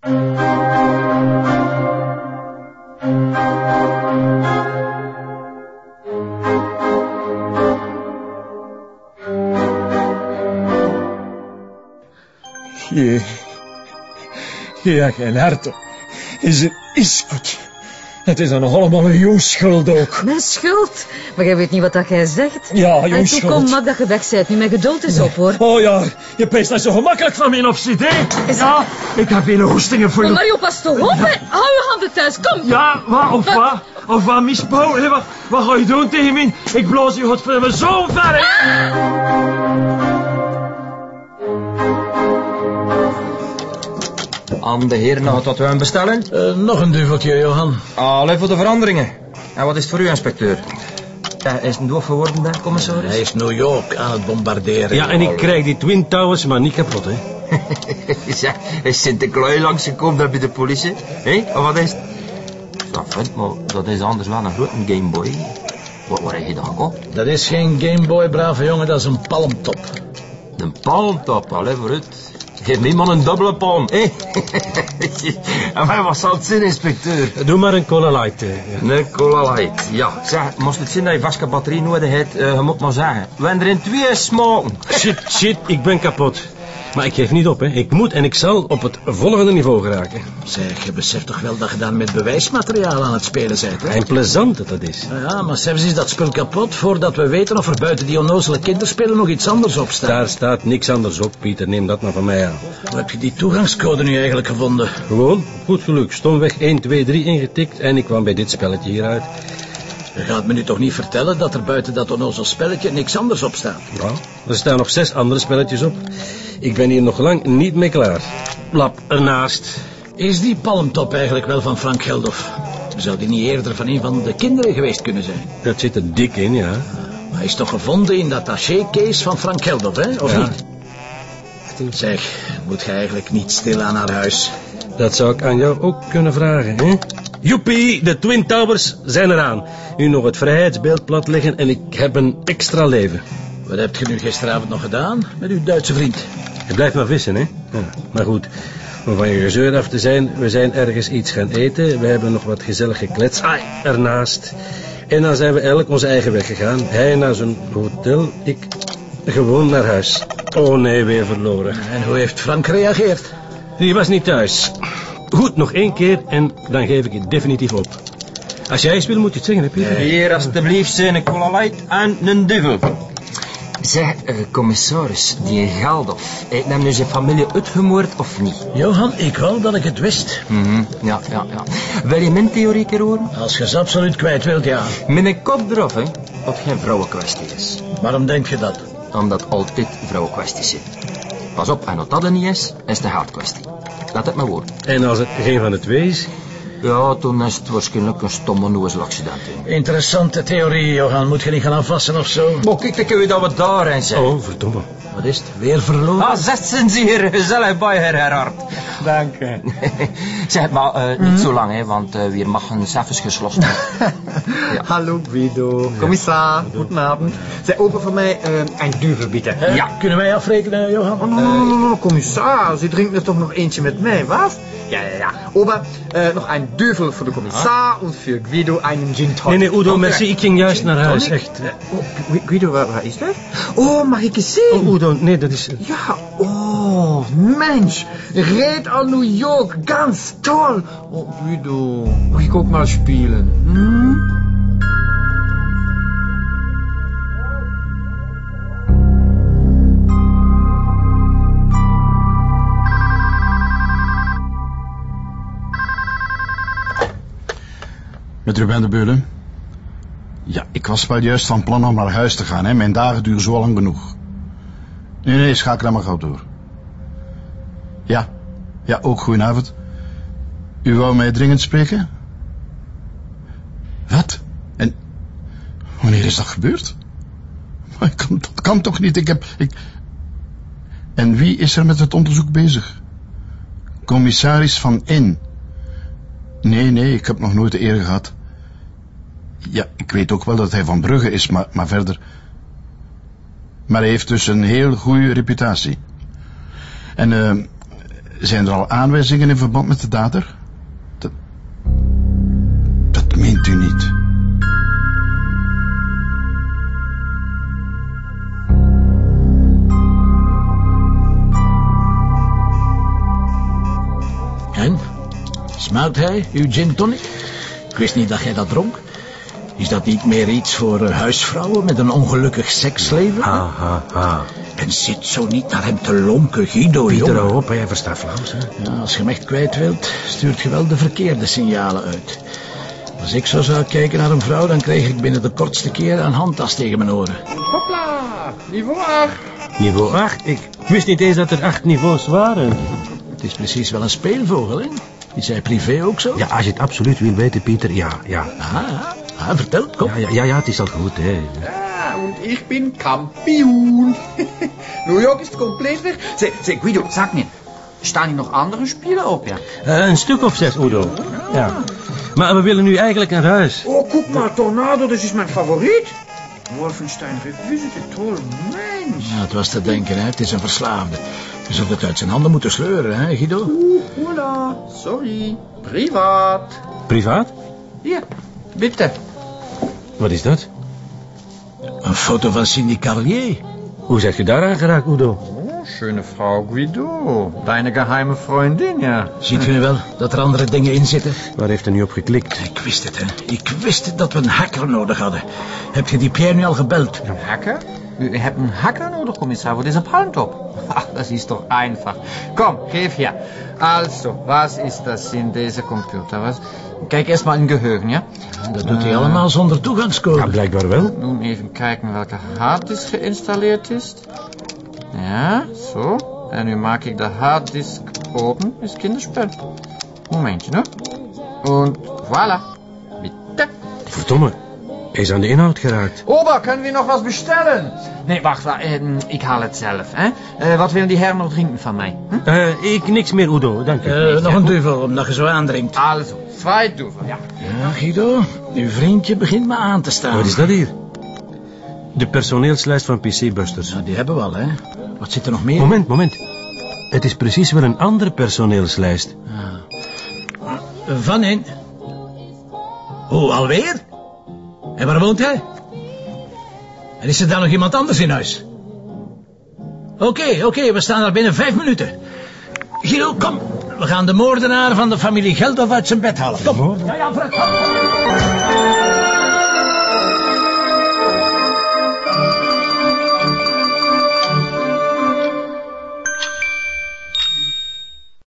Je... Ja, geen hart. Is het is goed. Het is dan nog allemaal een jongschuld ook. Mijn schuld? Maar jij weet niet wat dat jij zegt. Ja, En toe jongschuld. kom, mak dat je weg bent. Nu mijn geduld is op, hoor. Oh ja, je peest dat zo gemakkelijk van mijn opzit, hè? Ja, ik heb hele hoestingen voor Maar je. Mario, pas toch op, hè. Hou je handen thuis, kom. Ja, wat, of wat? Of wat misbouw, hè? Wat, wat ga je doen tegen mij? Ik bloos je godverdomme zo ver, hè? Aan de heren nog wat wij bestellen? Eh, nog een duveltje, Johan. Allee voor de veranderingen. En wat is het voor u, inspecteur? Ja, is een doof geworden daar, commissaris? Hij is New York aan het bombarderen. Ja, en ik krijg die Twin Towers maar niet kapot, hè. ja, is Sinterklaas langsgekomen daar bij de politie? Hé, of wat is het? Ja, vent, maar dat is anders wel een grote Game Boy. Wat, waar heb je dat gekocht? Dat is geen Game Boy, brave jongen, dat is een palmtop. Een palmtop, allee, vooruit. Geef maar een dubbele palm, hé. maar wat zal het zijn, inspecteur? Doe maar een Cola Light. eh, ja. Een cola light, ja. Zeg, moest het zien dat je vaste batterie nodig hebt, eh, je moet maar zeggen. We hebben er in twee smaken. Shit, shit, ik ben kapot. Maar ik geef niet op, hè. Ik moet en ik zal op het volgende niveau geraken. Zeg, je beseft toch wel dat je dan met bewijsmateriaal aan het spelen bent, hè? En plezant dat dat is. Nou Ja, maar zelfs is dat spul kapot voordat we weten of er buiten die onnozele kinderspelen nog iets anders op staat. Daar staat niks anders op, Pieter. Neem dat maar van mij aan. Hoe heb je die toegangscode nu eigenlijk gevonden? Gewoon, goed geluk. Stomweg 1, 2, 3 ingetikt en ik kwam bij dit spelletje hieruit. Je gaat me nu toch niet vertellen dat er buiten dat onnozel spelletje niks anders op staat? Ja, er staan nog zes andere spelletjes op. Ik ben hier nog lang niet mee klaar. Lap ernaast. Is die palmtop eigenlijk wel van Frank Geldof? Zou die niet eerder van een van de kinderen geweest kunnen zijn? Dat zit er dik in, ja. Maar hij is toch gevonden in dat taché-case van Frank Geldof, hè? Of Ja. niet? Zeg, moet je eigenlijk niet stilaan naar huis? Dat zou ik aan jou ook kunnen vragen, hè? Joepie, de Twin Towers zijn eraan. Nu nog het vrijheidsbeeld plat liggen en ik heb een extra leven. Wat heb je nu gisteravond nog gedaan met uw Duitse vriend? Je blijft maar vissen, hè? Ja, maar goed, om van je gezeur af te zijn, we zijn ergens iets gaan eten. We hebben nog wat gezellig geklets. Ai, ernaast. En dan zijn we elk onze eigen weg gegaan. Hij naar zijn hotel, ik gewoon naar huis. Oh nee, weer verloren. En hoe heeft Frank gereageerd? Die was niet thuis. Goed, nog één keer en dan geef ik het definitief op. Als jij eens wil, moet je het zeggen, hè, Pieter? Hier, alstublieft, zijn een cola light en een duvel. Zeg, eh, commissaris, die Geldof, heeft hem nu zijn familie uitgemoord of niet? Johan, ik wou dat ik het wist. Mhm, ja, ja, ja. Wil je mijn theorie keer horen? Als je ze absoluut kwijt wilt, ja. Mijn kop eraf, hè, dat het geen vrouwenkwestie is. Waarom denk je dat? Omdat altijd vrouwenkwesties zijn. Pas op, en als dat er niet is, is het een haatkwestie. Laat het maar worden. En als het geen van de twee is, Ja, toen is het waarschijnlijk een stomme noezel accident. Interessante theorie, Johan. Moet je niet gaan afwassen of zo? Maar kijk, dan kun je dat we daarin zijn. Oh, verdomme. Wat is het? Weer verloren? Ah, zetten ze hier gezellig bij, Gerard. Dank je. zeg maar, eh, niet zo lang, hè, want eh weer mag een zelfs geslost worden. Hallo Guido. Kommissar, guten Abend. Zij open voor mij äh, een duvel bitte. Hè? ja. Kunnen wij afrekenen, Johan? Oh, no, no, no, no, no, Kommissar, Sie drinken er toch nog eentje met mij, was? Ja, ja, ja. Ober, noch ein Duvel für den Kommissar und für Guido einen Gin Tonic. Nee, nee, Udo, merci. Ik ging juist naar huis, Tonic? echt. Oh, Gu- Guido, waar, waar is dat? Oh, mag ik eens zien? Oh, Udo, nee, dat is... Ja, oh, Mensch, Red an New York, ganz toll. Oh, Guido, mag ik ook mal spielen? Hm? Met Ruben de Beulen? Ja, ik was wel juist van plan om naar huis te gaan. Hè. Mijn dagen duren zo lang genoeg. Nee, nee, schakel dan maar gauw door. Ja, ja, ook goedenavond. U wou mij dringend spreken? Wat? En wanneer is dat gebeurd? Maar kan, dat kan toch niet? Ik heb... Ik... En wie is er met het onderzoek bezig? Commissaris van N. Nee, nee, ik heb nog nooit de eer gehad. Ja, ik weet ook wel dat hij van Brugge is, maar, maar verder... Maar hij heeft dus een heel goede reputatie. En, eh, Zijn er al aanwijzingen in verband met de dader? Dat, dat meent u niet. En? Smaakt hij, uw gin tonic? Ik wist niet dat jij dat dronk. Is dat niet meer iets voor eh, huisvrouwen met een ongelukkig seksleven? Ha, ha, ha. En zit zo niet naar hem te lonken, Guido, Pieter, jongen. op, jij verstaat Vlaams, hè? Ja, als je hem echt kwijt wilt, stuurt je wel de verkeerde signalen uit. Als ik zo zou kijken naar een vrouw, dan kreeg ik binnen de kortste keer een handtas tegen mijn oren. Hopla, niveau 8. Niveau 8? Ik wist niet eens dat er acht niveaus waren. Het is precies wel een speelvogel, hè? Is hij privé ook zo? Ja, als je het absoluut wil weten, Pieter, ja, ja. Ah, ah, vertel, kom. Ja, ja, ja, ja het is al goed, hè. Ja, und ich bin Kampion. New York ist komplett weg. Zeg, zeg Guido, sag mir, staan hier nog andere Spiele op, ja? Eh, een stuk of zes, Udo. Ja. Maar we willen nu eigenlijk naar huis. Oh, guck mal, Tornado, das ist mein Favorit. Wolfenstein Revisited, toll, Mensch. Ja, het was te denken, hè. Het is een verslaafde. Je zult het uit zijn handen moeten sleuren, hè, Guido? Oeh, hola, sorry, privat. Privaat? Hier, bitte. Wat is dat? Een foto van Cindy Carlier. Hoe zeg je daaraan geraakt, Udo? Oh, schöne Frau Guido. Deine geheime Freundin, ja. Ziet u nu wel dat er andere dingen in zitten? Waar heeft hij nu op geklikt? Ik wist het, hè. Ik wist het dat we een hacker nodig hadden. Heb je die Pierre nu al gebeld? Hacker? U hebt een Hacker nodig, Kommissar, voor deze Palmtop. Ach, das ist doch einfach. Komm, geef her. Also, was ist das in deze computer? Was? Kijk eerst maar in geheugen, ja? Dat doet hij allemaal zonder toegangscode. Ja, blijkbaar wel. Nun even kijken welke harddisk geïnstalleerd is. Ja, zo. En nu maak ik de harddisk open. Is kinderspel. Momentje, ne? Und voilà. Bitte. Verdomme. Hij is aan de inhoud geraakt. Ober, kunnen we nog wat bestellen? Nee, wacht, wacht ehm, ik haal het zelf, hè. Eh, wat willen die heren nog drinken van mij? Hm? Eh, ik niks meer, Udo, dank u. Eh, nog een duvel, omdat je zo aandringt. Also, zwei Duvel, ja. Ja, Guido, uw vriendje begint me aan te staan. Wat is dat hier? De personeelslijst van PC-busters. Nou, die hebben we al, hè. Wat zit er nog meer? Moment, moment. Het is precies wel een andere personeelslijst. Eh, Van in. Oh, alweer? En waar woont hij? En is er dan nog iemand anders in huis? Oké, oké, we staan daar binnen vijf minuten. Guido, kom. We gaan de moordenaar van de familie Geldof uit zijn bed halen. Kom. Ja, ja.